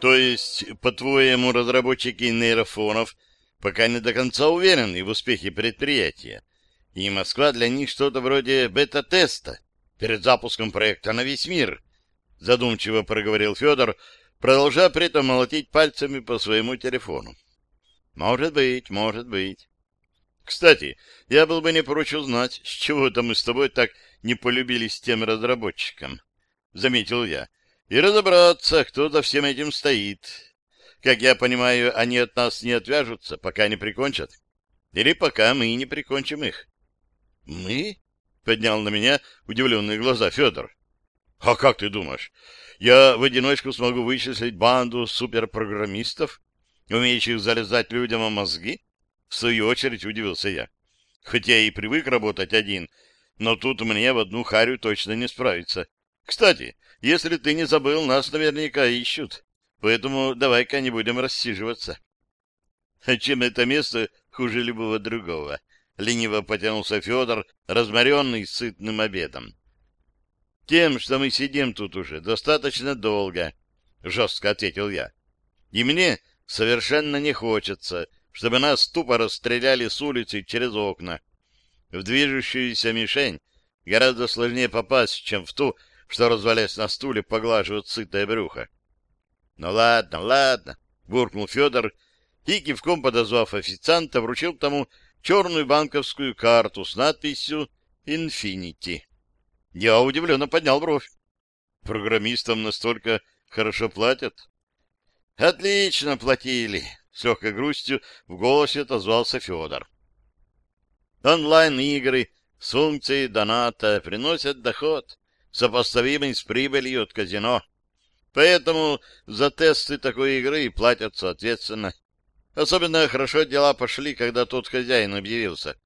То есть, по-твоему, разработчики нейрофонов пока не до конца уверены в успехе предприятия, и Москва для них что-то вроде бета-теста перед запуском проекта на весь мир, задумчиво проговорил Федор, продолжая при этом молотить пальцами по своему телефону. Может быть, может быть. Кстати, я был бы не прочь узнать, с чего это мы с тобой так не полюбились тем разработчикам, — заметил я, — и разобраться, кто за всем этим стоит. Как я понимаю, они от нас не отвяжутся, пока не прикончат. Или пока мы не прикончим их. — Мы? — поднял на меня удивленные глаза Федор. — А как ты думаешь, я в одиночку смогу вычислить банду суперпрограммистов, умеющих залезать людям в мозги? В свою очередь удивился я. Хотя и привык работать один, но тут мне в одну харю точно не справиться. Кстати, если ты не забыл, нас наверняка ищут, поэтому давай-ка не будем рассиживаться. А чем это место хуже любого другого? Лениво потянулся Федор, разморенный сытным обедом. Тем, что мы сидим тут уже достаточно долго, жестко ответил я. И мне совершенно не хочется, чтобы нас тупо расстреляли с улицы через окна. В движущуюся мишень гораздо сложнее попасть, чем в ту, что, развалясь на стуле, поглаживает сытое брюхо. — Ну ладно, ладно, — буркнул Федор и, кивком подозвав официанта, вручил тому черную банковскую карту с надписью «Инфинити». Я удивленно поднял бровь. Программистам настолько хорошо платят? Отлично платили, с легкой грустью в голосе отозвался Федор. Онлайн-игры с функцией доната приносят доход, сопоставимый с прибылью от казино. Поэтому за тесты такой игры платят соответственно. Особенно хорошо дела пошли, когда тот хозяин объявился.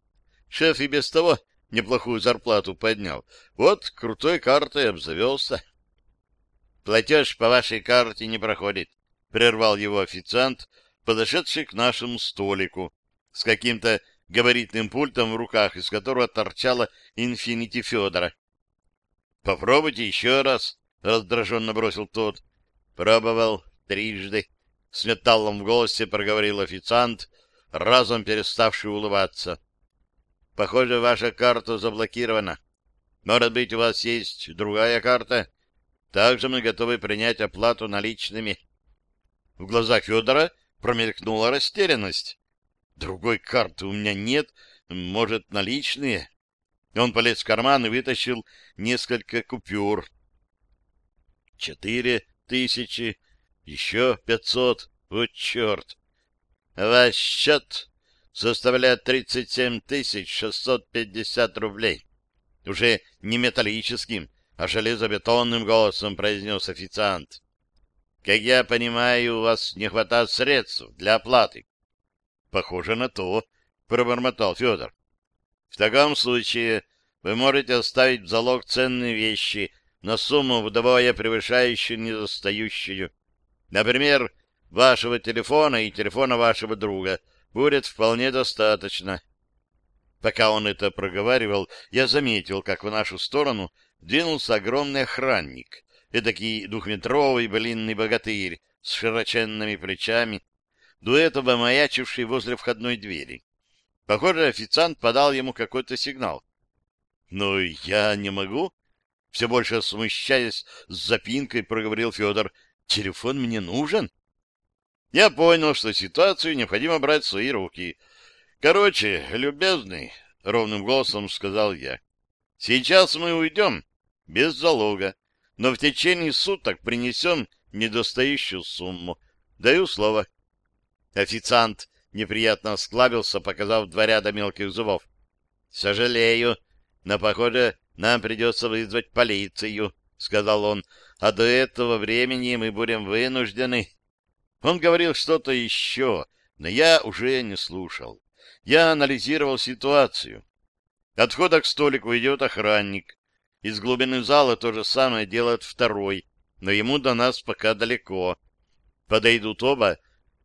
Шеф и без того неплохую зарплату поднял. Вот крутой картой обзавелся. Платеж по вашей карте не проходит, — прервал его официант, подошедший к нашему столику с каким-то габаритным пультом в руках, из которого торчала инфинити Федора. — Попробуйте еще раз, — раздраженно бросил тот. — Пробовал трижды. С металлом в голосе проговорил официант, разом переставший улыбаться. — Похоже, ваша карта заблокирована. Может быть, у вас есть другая карта? Также мы готовы принять оплату наличными. В глазах Федора промелькнула растерянность. Другой карты у меня нет, может, наличные? Он полез в карман и вытащил несколько купюр. Четыре тысячи, еще пятьсот, вот черт. Ваш счет составляет тридцать семь тысяч шестьсот пятьдесят рублей. Уже не металлическим, а железобетонным голосом произнес официант. Как я понимаю, у вас не хватает средств для оплаты. Похоже на то, пробормотал Федор. В таком случае вы можете оставить в залог ценные вещи на сумму вдвое превышающую недостающую. Например, вашего телефона и телефона вашего друга будет вполне достаточно. Пока он это проговаривал, я заметил, как в нашу сторону двинулся огромный охранник эдакий двухметровый блинный богатырь с широченными плечами, до этого маячивший возле входной двери. Похоже, официант подал ему какой-то сигнал. «Но я не могу?» Все больше смущаясь с запинкой, проговорил Федор. «Телефон мне нужен?» Я понял, что ситуацию необходимо брать в свои руки. «Короче, любезный», — ровным голосом сказал я, — «сейчас мы уйдем без залога но в течение суток принесем недостающую сумму. Даю слово. Официант неприятно осклабился, показав два ряда мелких зубов. — Сожалею, но, похоже, нам придется вызвать полицию, — сказал он, — а до этого времени мы будем вынуждены... Он говорил что-то еще, но я уже не слушал. Я анализировал ситуацию. От к столику идет охранник. Из глубины зала то же самое делает второй, но ему до нас пока далеко. Подойдут оба,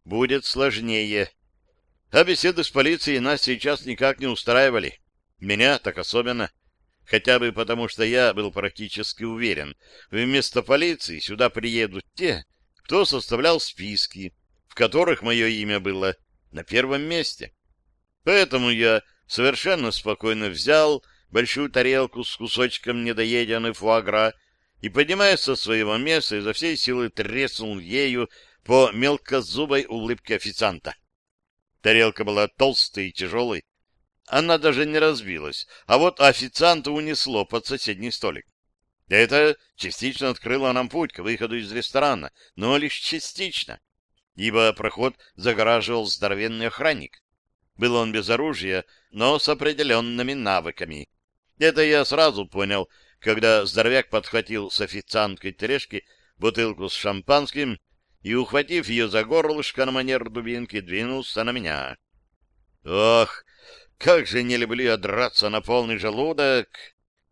будет сложнее. А беседы с полицией нас сейчас никак не устраивали. Меня так особенно. Хотя бы потому, что я был практически уверен, вместо полиции сюда приедут те, кто составлял списки, в которых мое имя было на первом месте. Поэтому я совершенно спокойно взял большую тарелку с кусочком недоеденной фуагра и, поднимаясь со своего места, изо всей силы треснул ею по мелкозубой улыбке официанта. Тарелка была толстой и тяжелой. Она даже не разбилась, а вот официанта унесло под соседний столик. Это частично открыло нам путь к выходу из ресторана, но лишь частично, ибо проход загораживал здоровенный охранник. Был он без оружия, но с определенными навыками. Это я сразу понял, когда здоровяк подхватил с официанткой тележки бутылку с шампанским и, ухватив ее за горлышко на манер дубинки, двинулся на меня. Ох, как же не люблю я драться на полный желудок!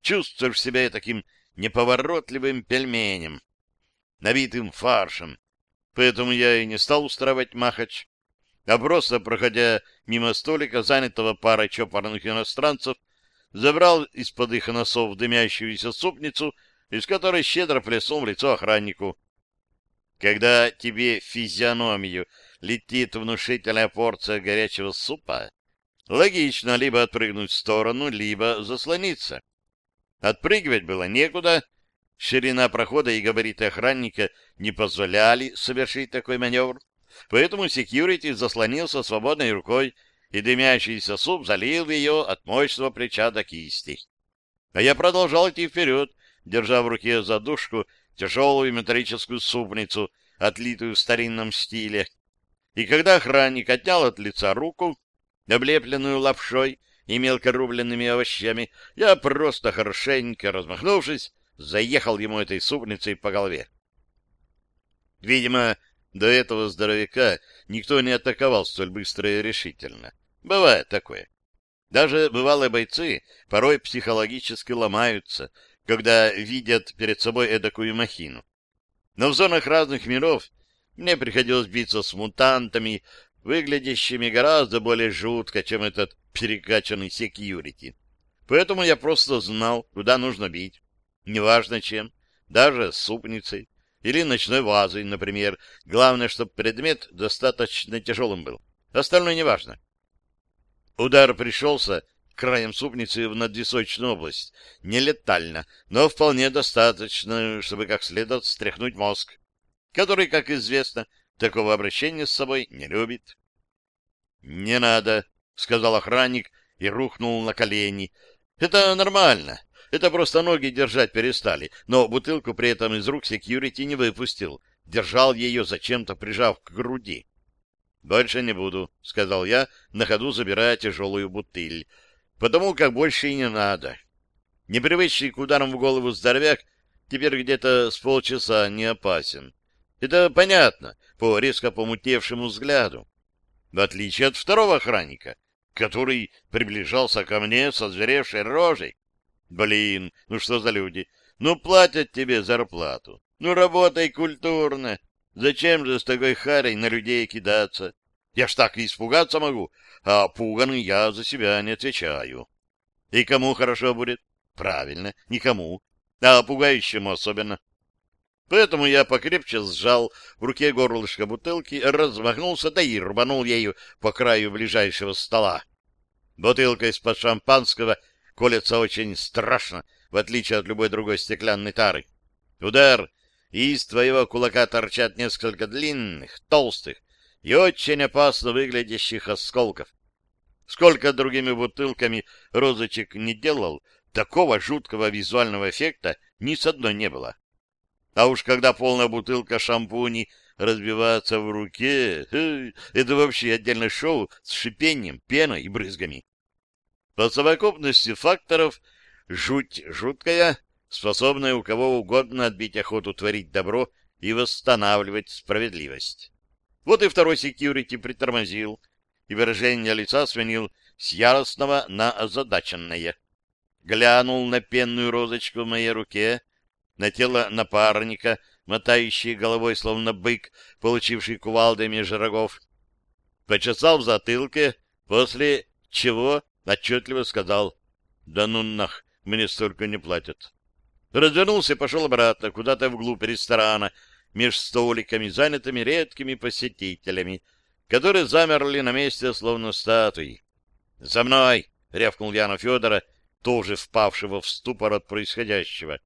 Чувствуешь себя таким неповоротливым пельменем, набитым фаршем. Поэтому я и не стал устраивать махач, а просто, проходя мимо столика, занятого парой чопорных иностранцев, забрал из-под их носов дымящуюся супницу, из которой щедро плеснул лицо охраннику. Когда тебе в физиономию летит внушительная порция горячего супа, логично либо отпрыгнуть в сторону, либо заслониться. Отпрыгивать было некуда, ширина прохода и габариты охранника не позволяли совершить такой маневр, поэтому секьюрити заслонился свободной рукой, и дымящийся суп залил ее от мощного плеча до кисти. А я продолжал идти вперед, держа в руке задушку тяжелую металлическую супницу, отлитую в старинном стиле. И когда охранник отнял от лица руку, облепленную лапшой и мелко рубленными овощами, я просто хорошенько размахнувшись, заехал ему этой супницей по голове. Видимо, до этого здоровяка никто не атаковал столь быстро и решительно. Бывает такое. Даже бывалые бойцы порой психологически ломаются, когда видят перед собой эдакую махину. Но в зонах разных миров мне приходилось биться с мутантами, выглядящими гораздо более жутко, чем этот перекачанный секьюрити. Поэтому я просто знал, куда нужно бить. Неважно чем, даже супницей или ночной вазой, например. Главное, чтобы предмет достаточно тяжелым был. Остальное неважно. Удар пришелся краем супницы в надвисочную область. Не летально, но вполне достаточно, чтобы как следует стряхнуть мозг, который, как известно, такого обращения с собой не любит. — Не надо, — сказал охранник и рухнул на колени. — Это нормально. Это просто ноги держать перестали, но бутылку при этом из рук секьюрити не выпустил, держал ее зачем-то прижав к груди. «Больше не буду», — сказал я, на ходу забирая тяжелую бутыль, «потому как больше и не надо». Непривычный к ударам в голову здоровяк теперь где-то с полчаса не опасен. Это понятно по резко помутевшему взгляду. В отличие от второго охранника, который приближался ко мне со зверевшей рожей. Блин, ну что за люди? Ну платят тебе зарплату. Ну работай культурно. Зачем же с такой харей на людей кидаться? Я ж так и испугаться могу, а пуганый я за себя не отвечаю. И кому хорошо будет? Правильно, никому, а пугающему особенно. Поэтому я покрепче сжал в руке горлышко бутылки, размахнулся, да и рванул ею по краю ближайшего стола. Бутылка из-под шампанского колется очень страшно, в отличие от любой другой стеклянной тары. Удар, и из твоего кулака торчат несколько длинных, толстых и очень опасно выглядящих осколков. Сколько другими бутылками розочек не делал, такого жуткого визуального эффекта ни с одной не было. А уж когда полная бутылка шампуней разбивается в руке, э, это вообще отдельное шоу с шипением, пеной и брызгами. По совокупности факторов жуть жуткая, способная у кого угодно отбить охоту творить добро и восстанавливать справедливость. Вот и второй секьюрити притормозил, и выражение лица сменил с яростного на озадаченное. Глянул на пенную розочку в моей руке, на тело напарника, мотающий головой, словно бык, получивший кувалдой меж рогов. Почесал в затылке, после чего отчетливо сказал, «Да ну нах, мне столько не платят» развернулся и пошел обратно, куда-то вглубь ресторана, меж столиками, занятыми редкими посетителями, которые замерли на месте, словно статуи. «За мной!» — рявкнул я на Федора, тоже впавшего в ступор от происходящего,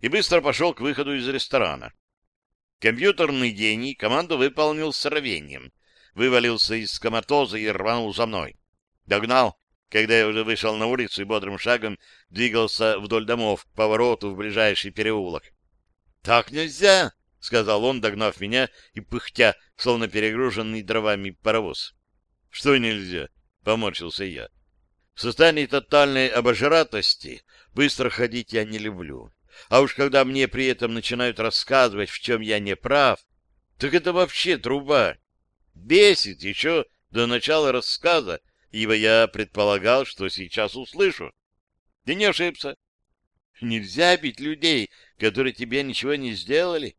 и быстро пошел к выходу из ресторана. Компьютерный гений команду выполнил с рвением, вывалился из коматоза и рванул за мной. Догнал, когда я уже вышел на улицу и бодрым шагом двигался вдоль домов к повороту в ближайший переулок. — Так нельзя! — сказал он, догнав меня и пыхтя, словно перегруженный дровами паровоз. — Что нельзя? — поморщился я. — В состоянии тотальной обожратости быстро ходить я не люблю. А уж когда мне при этом начинают рассказывать, в чем я не прав, так это вообще труба. Бесит еще до начала рассказа, ибо я предполагал, что сейчас услышу. Ты не ошибся. Нельзя бить людей, которые тебе ничего не сделали.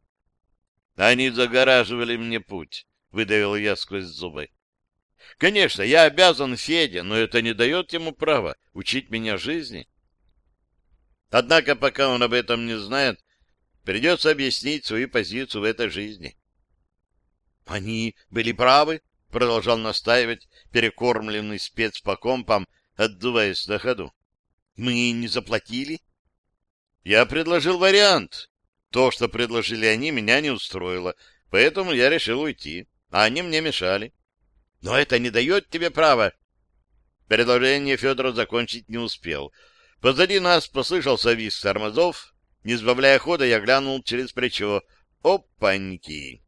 Они загораживали мне путь, — выдавил я сквозь зубы. Конечно, я обязан Феде, но это не дает ему права учить меня жизни. Однако, пока он об этом не знает, придется объяснить свою позицию в этой жизни. Они были правы, продолжал настаивать перекормленный спец по компам, отдуваясь на ходу. Мы не заплатили? Я предложил вариант. То, что предложили они, меня не устроило, поэтому я решил уйти, а они мне мешали. Но это не дает тебе права. Предложение Федора закончить не успел — Позади нас послышался визг тормозов. Не сбавляя хода, я глянул через плечо. Опаньки!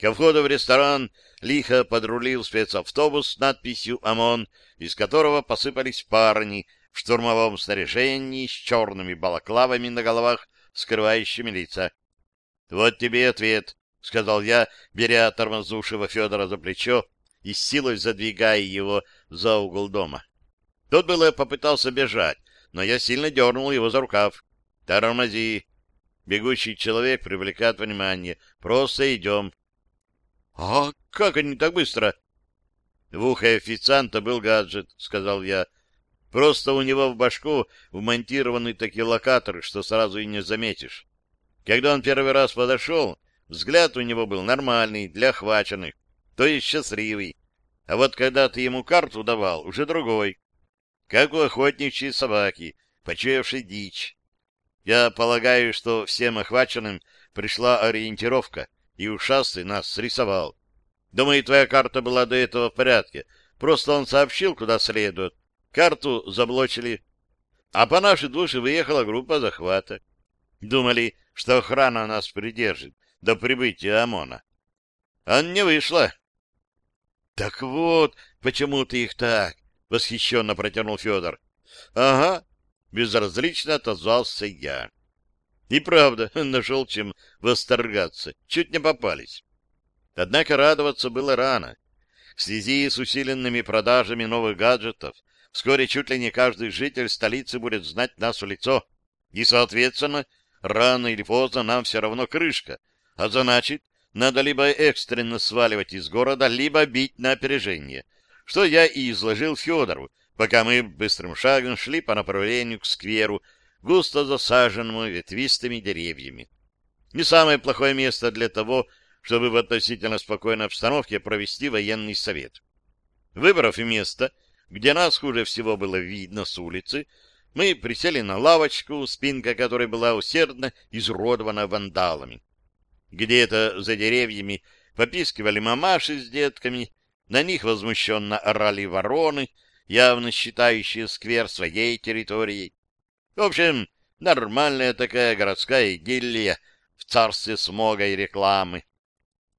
Ко входу в ресторан лихо подрулил спецавтобус с надписью «ОМОН», из которого посыпались парни в штурмовом снаряжении с черными балаклавами на головах, скрывающими лица. — Вот тебе ответ, — сказал я, беря тормознувшего Федора за плечо и силой задвигая его за угол дома. Тот было попытался бежать, но я сильно дернул его за рукав. «Тормози!» Бегущий человек привлекает внимание. «Просто идем». «А как они так быстро?» «В ухо официанта был гаджет», — сказал я. «Просто у него в башку вмонтированы такие локаторы, что сразу и не заметишь. Когда он первый раз подошел, взгляд у него был нормальный, для охваченных, то есть счастливый. А вот когда ты ему карту давал, уже другой как у охотничьей собаки, почуявшей дичь. Я полагаю, что всем охваченным пришла ориентировка, и ушастый нас срисовал. Думаю, твоя карта была до этого в порядке. Просто он сообщил, куда следует. Карту заблочили. А по нашей душе выехала группа захвата. Думали, что охрана нас придержит до прибытия ОМОНа. А не вышло. Так вот, почему ты их так — восхищенно протянул Федор. — Ага, — безразлично отозвался я. И правда, нашел чем восторгаться. Чуть не попались. Однако радоваться было рано. В связи с усиленными продажами новых гаджетов вскоре чуть ли не каждый житель столицы будет знать нас в лицо. И, соответственно, рано или поздно нам все равно крышка. А значит, надо либо экстренно сваливать из города, либо бить на опережение — что я и изложил Федору, пока мы быстрым шагом шли по направлению к скверу, густо засаженному ветвистыми деревьями. Не самое плохое место для того, чтобы в относительно спокойной обстановке провести военный совет. Выбрав место, где нас хуже всего было видно с улицы, мы присели на лавочку, спинка которой была усердно изуродована вандалами. Где-то за деревьями попискивали мамаши с детками, на них возмущенно орали вороны, явно считающие сквер своей территорией. В общем, нормальная такая городская идиллия в царстве смога и рекламы.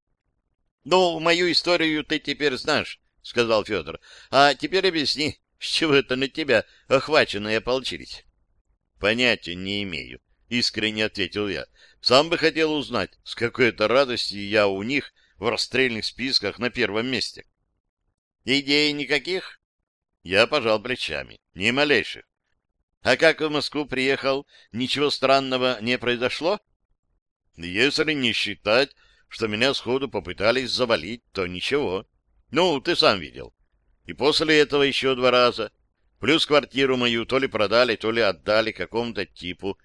— Ну, мою историю ты теперь знаешь, — сказал Федор. — А теперь объясни, с чего это на тебя охваченные ополчились? — Понятия не имею, — искренне ответил я. — Сам бы хотел узнать, с какой-то радостью я у них в расстрельных списках на первом месте. — Идей никаких? Я пожал плечами. Ни малейших. А как в Москву приехал, ничего странного не произошло? Если не считать, что меня сходу попытались завалить, то ничего. Ну, ты сам видел. И после этого еще два раза. Плюс квартиру мою то ли продали, то ли отдали какому-то типу.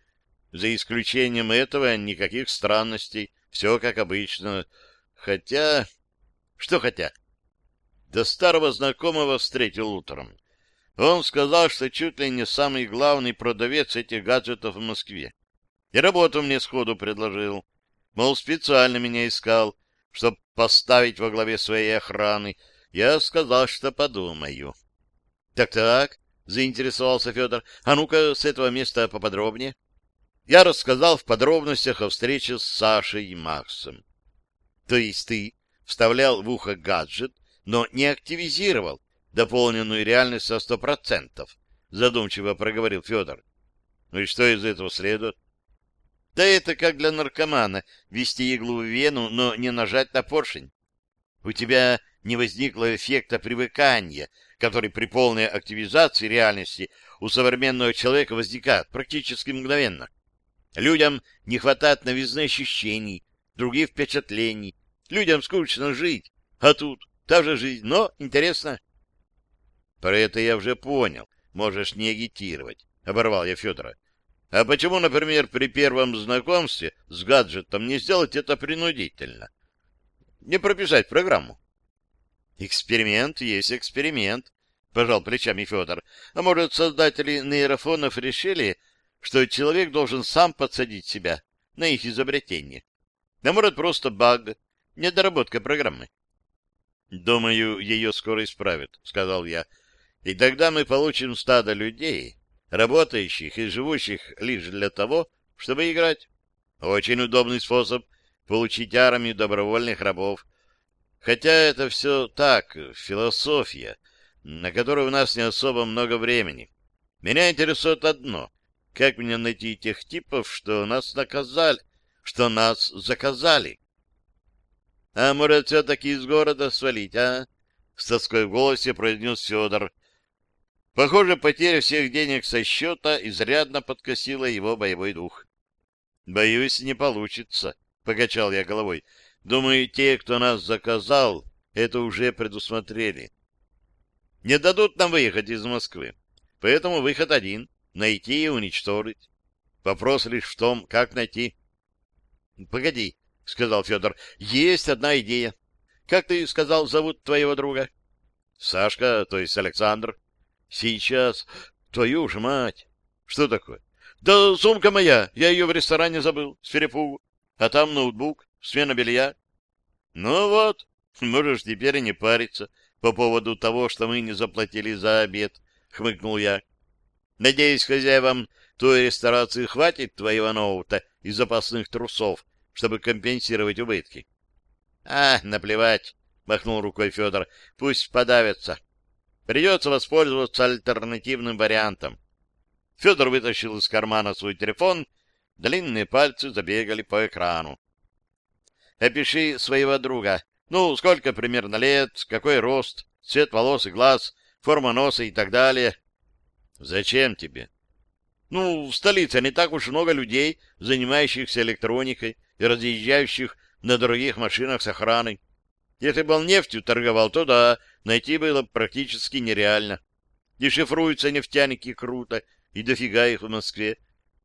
За исключением этого никаких странностей Все как обычно. Хотя... Что хотя? До старого знакомого встретил утром. Он сказал, что чуть ли не самый главный продавец этих гаджетов в Москве. И работу мне сходу предложил. Мол, специально меня искал, чтобы поставить во главе своей охраны. Я сказал, что подумаю. Так-так, заинтересовался Федор. А ну-ка, с этого места поподробнее. Я рассказал в подробностях о встрече с Сашей и Максом. То есть ты вставлял в ухо гаджет, но не активизировал дополненную реальность со сто процентов, задумчиво проговорил Федор. Ну и что из этого следует? Да это как для наркомана ввести иглу в вену, но не нажать на поршень. У тебя не возникло эффекта привыкания, который при полной активизации реальности у современного человека возникает практически мгновенно. Людям не хватает новизны ощущений, других впечатлений. Людям скучно жить, а тут та же жизнь, но интересно. Про это я уже понял, можешь не агитировать, — оборвал я Федора. А почему, например, при первом знакомстве с гаджетом не сделать это принудительно? Не прописать программу. Эксперимент есть эксперимент, пожал плечами Федор. А может, создатели нейрофонов решили, что человек должен сам подсадить себя на их изобретение? А может, просто баг, недоработка программы? Думаю, ее скоро исправят, сказал я. И тогда мы получим стадо людей, работающих и живущих лишь для того, чтобы играть. Очень удобный способ получить армию добровольных рабов. Хотя это все так, философия, на которую у нас не особо много времени. Меня интересует одно — как мне найти тех типов, что нас наказали, что нас заказали? — А может, все-таки из города свалить, а? — с тоской в голосе произнес Федор. Похоже, потеря всех денег со счета изрядно подкосила его боевой дух. — Боюсь, не получится, — покачал я головой. — Думаю, те, кто нас заказал, это уже предусмотрели. Не дадут нам выехать из Москвы, поэтому выход один — найти и уничтожить. Вопрос лишь в том, как найти. — Погоди, — сказал Федор, — есть одна идея. Как ты сказал, зовут твоего друга? — Сашка, то есть Александр. Сейчас. Твою ж мать! Что такое? Да сумка моя, я ее в ресторане забыл, с перепугу. А там ноутбук, смена белья. Ну вот, можешь теперь и не париться по поводу того, что мы не заплатили за обед, хмыкнул я. Надеюсь, хозяевам той ресторации хватит твоего ноута и запасных трусов, чтобы компенсировать убытки. — А, наплевать, — махнул рукой Федор, — пусть подавятся. Придется воспользоваться альтернативным вариантом. Федор вытащил из кармана свой телефон, длинные пальцы забегали по экрану. «Опиши своего друга. Ну, сколько примерно лет, какой рост, цвет волос и глаз, форма носа и так далее». «Зачем тебе?» «Ну, в столице не так уж много людей, занимающихся электроникой и разъезжающих на дорогих машинах с охраной. Если бы он нефтью торговал, то да, найти было практически нереально. Дешифруются нефтяники круто, и дофига их в Москве.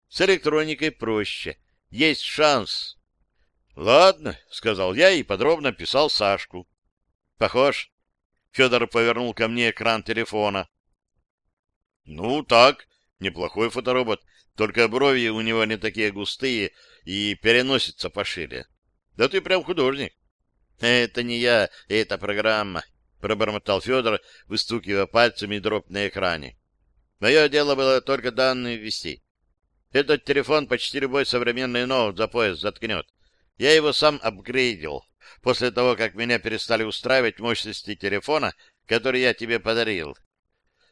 С электроникой проще. Есть шанс. — Ладно, — сказал я и подробно писал Сашку. — Похож? Федор повернул ко мне экран телефона. — Ну, так, неплохой фоторобот, только брови у него не такие густые и переносятся пошире. Да ты прям художник. — Это не я, это программа, — пробормотал Федор, выстукивая пальцами дробь на экране. — Мое дело было только данные ввести. Этот телефон почти любой современный ноут за пояс заткнет. Я его сам апгрейдил после того, как меня перестали устраивать мощности телефона, который я тебе подарил.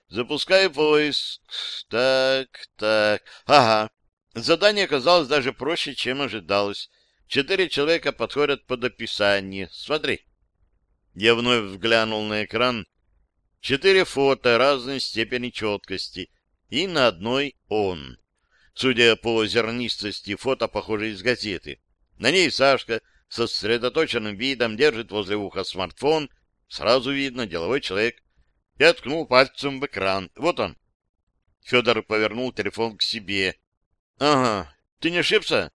Запускаю поиск. Так, так. Ага. Задание оказалось даже проще, чем ожидалось. Четыре человека подходят под описание. Смотри. Я вновь взглянул на экран. Четыре фото разной степени четкости. И на одной он. Судя по зернистости, фото похоже из газеты. На ней Сашка со сосредоточенным видом держит возле уха смартфон. Сразу видно, деловой человек. Я ткнул пальцем в экран. Вот он. Федор повернул телефон к себе. — Ага, ты не ошибся?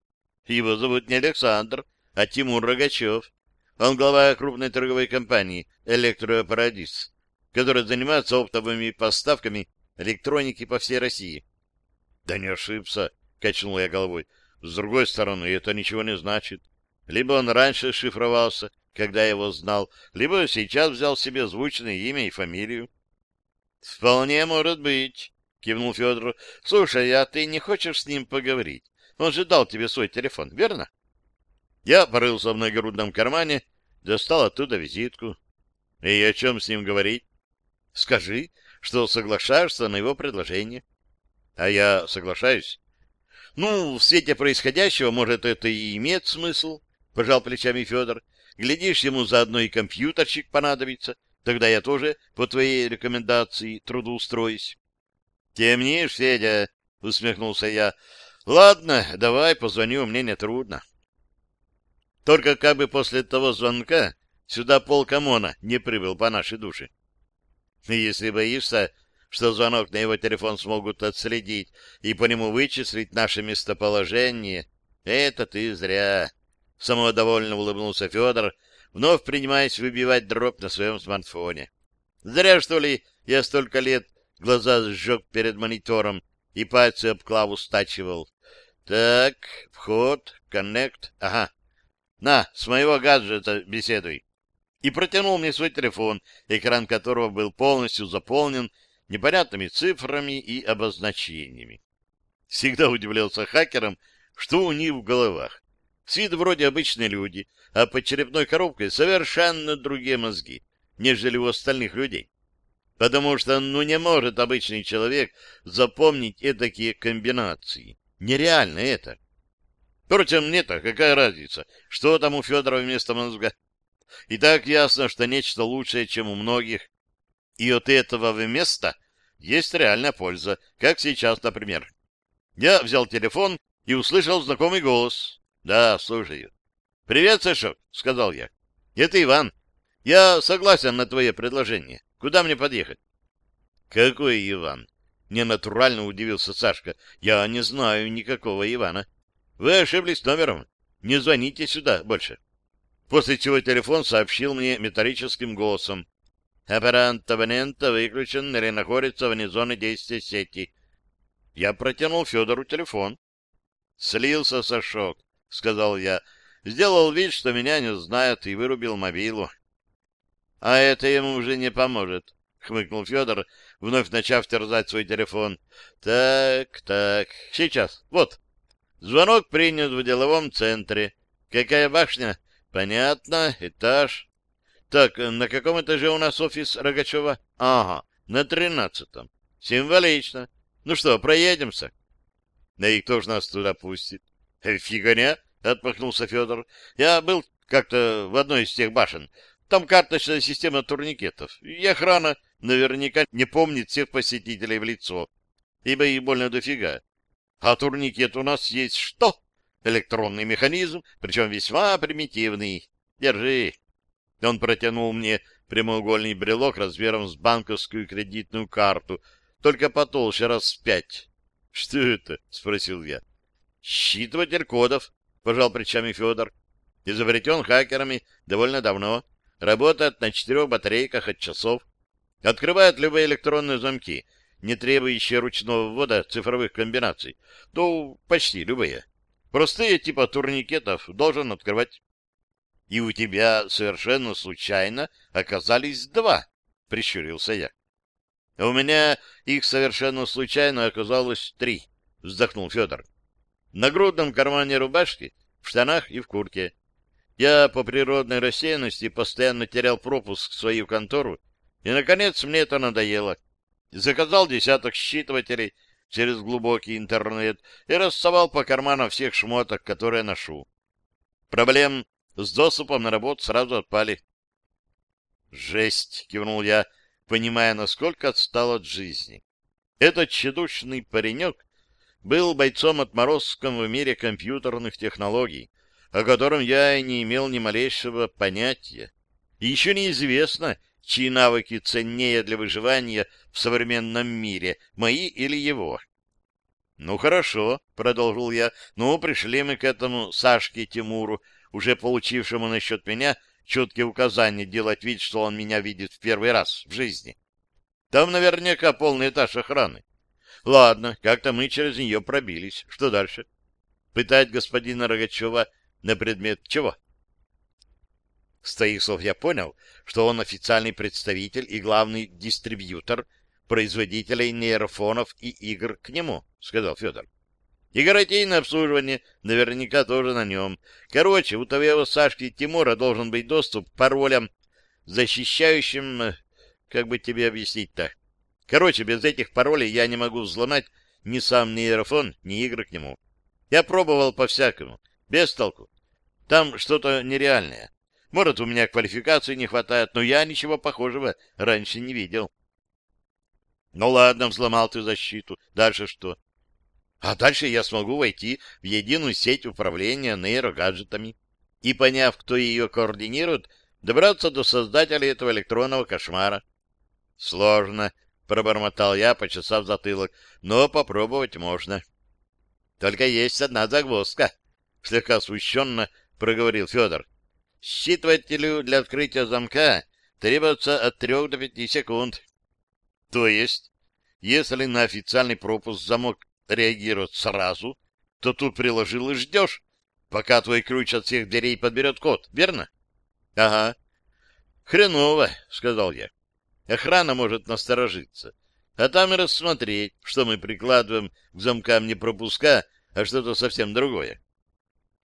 Его зовут не Александр, а Тимур Рогачев. Он глава крупной торговой компании «Электропарадис», которая занимается оптовыми поставками электроники по всей России. — Да не ошибся, — качнул я головой. — С другой стороны, это ничего не значит. Либо он раньше шифровался, когда его знал, либо сейчас взял себе звучное имя и фамилию. — Вполне может быть, — кивнул Федор. — Слушай, а ты не хочешь с ним поговорить? Он же дал тебе свой телефон, верно? Я порылся в нагрудном кармане, достал оттуда визитку. — И о чем с ним говорить? — Скажи, что соглашаешься на его предложение. — А я соглашаюсь? — Ну, в свете происходящего, может, это и имеет смысл, — пожал плечами Федор. — Глядишь, ему заодно и компьютерчик понадобится. Тогда я тоже по твоей рекомендации трудоустроюсь. — Темнишь, Федя, — усмехнулся я. — Ладно, давай, позвоню, мне не трудно. Только как бы после того звонка сюда пол Камона не прибыл по нашей душе. Если боишься, что звонок на его телефон смогут отследить и по нему вычислить наше местоположение, это ты зря. Самодовольно улыбнулся Федор, вновь принимаясь выбивать дробь на своем смартфоне. Зря, что ли, я столько лет глаза сжег перед монитором и пальцы об клаву стачивал. Так, вход, коннект, ага. На, с моего гаджета беседуй и протянул мне свой телефон, экран которого был полностью заполнен непонятными цифрами и обозначениями. Всегда удивлялся хакерам, что у них в головах. С виду вроде обычные люди, а под черепной коробкой совершенно другие мозги, нежели у остальных людей. Потому что, ну, не может обычный человек запомнить такие комбинации. Нереально это. Впрочем, мне-то какая разница, что там у Федора вместо мозга? И так ясно, что нечто лучшее, чем у многих. И от этого места есть реальная польза, как сейчас, например. Я взял телефон и услышал знакомый голос. Да, слушаю. «Привет, Сашок», — сказал я. «Это Иван. Я согласен на твое предложение. Куда мне подъехать?» «Какой Иван?» — ненатурально удивился Сашка. «Я не знаю никакого Ивана. Вы ошиблись номером. Не звоните сюда больше» после чего телефон сообщил мне металлическим голосом. Аппарат абонента выключен или находится вне зоны действия сети. Я протянул Федору телефон. «Слился Сашок», — сказал я. Сделал вид, что меня не знают, и вырубил мобилу. «А это ему уже не поможет», — хмыкнул Федор, вновь начав терзать свой телефон. «Так, так, сейчас, вот. Звонок принят в деловом центре. Какая башня?» Понятно, этаж. Так, на каком этаже у нас офис Рогачева? Ага, на тринадцатом. Символично. Ну что, проедемся? Да и кто ж нас туда пустит? Э, фигоня, отмахнулся Федор. Я был как-то в одной из тех башен. Там карточная система турникетов. И охрана наверняка не помнит всех посетителей в лицо, ибо их больно дофига. А турникет у нас есть что? электронный механизм, причем весьма примитивный. Держи. Он протянул мне прямоугольный брелок размером с банковскую кредитную карту, только потолще раз в пять. — Что это? — спросил я. — Считыватель кодов, — пожал плечами Федор. Изобретен хакерами довольно давно. Работает на четырех батарейках от часов. Открывает любые электронные замки, не требующие ручного ввода цифровых комбинаций. Ну, почти любые. Простые типа турникетов должен открывать. И у тебя совершенно случайно оказались два, прищурился я. У меня их совершенно случайно оказалось три, вздохнул Федор. На грудном кармане рубашки, в штанах и в куртке. Я по природной рассеянности постоянно терял пропуск в свою контору, и, наконец, мне это надоело. Заказал десяток считывателей, через глубокий интернет и рассовал по карманам всех шмоток, которые ношу. Проблем с доступом на работу сразу отпали. «Жесть!» — кивнул я, понимая, насколько отстал от жизни. Этот тщедушный паренек был бойцом отморозком в мире компьютерных технологий, о котором я и не имел ни малейшего понятия. И еще неизвестно, чьи навыки ценнее для выживания в современном мире, мои или его. — Ну, хорошо, — продолжил я. — Ну, пришли мы к этому Сашке Тимуру. уже получившему насчет меня четкие указания делать вид, что он меня видит в первый раз в жизни. Там наверняка полный этаж охраны. Ладно, как-то мы через нее пробились. Что дальше? Пытать господина Рогачева на предмет чего? С твоих слов я понял, что он официальный представитель и главный дистрибьютор производителей нейрофонов и игр к нему, — сказал Федор. И гарантийное обслуживание наверняка тоже на нем. Короче, у твоего Сашки Тимура должен быть доступ к паролям, защищающим... Как бы тебе объяснить-то? Короче, без этих паролей я не могу взломать ни сам нейрофон, ни игры к нему. Я пробовал по-всякому. Без толку. Там что-то нереальное. Может, у меня квалификации не хватает, но я ничего похожего раньше не видел. Ну ладно, взломал ты защиту. Дальше что? А дальше я смогу войти в единую сеть управления нейрогаджетами и, поняв, кто ее координирует, добраться до создателя этого электронного кошмара. Сложно, пробормотал я, почесав затылок, но попробовать можно. Только есть одна загвоздка, слегка смущенно проговорил Федор. Считывателю для открытия замка требуется от трех до пяти секунд. То есть, если на официальный пропуск замок реагирует сразу, то тут приложил и ждешь, пока твой ключ от всех дверей подберет код, верно? — Ага. — Хреново, — сказал я. Охрана может насторожиться, а там и рассмотреть, что мы прикладываем к замкам не пропуска, а что-то совсем другое. —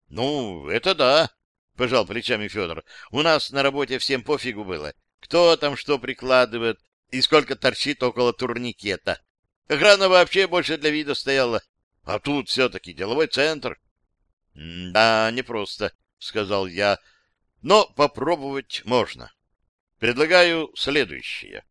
Ну, это да, — пожал плечами Федор. — У нас на работе всем пофигу было, кто там что прикладывает и сколько торчит около турникета. Охрана вообще больше для вида стояла. А тут все-таки деловой центр. — Да, непросто, — сказал я, — но попробовать можно. Предлагаю следующее.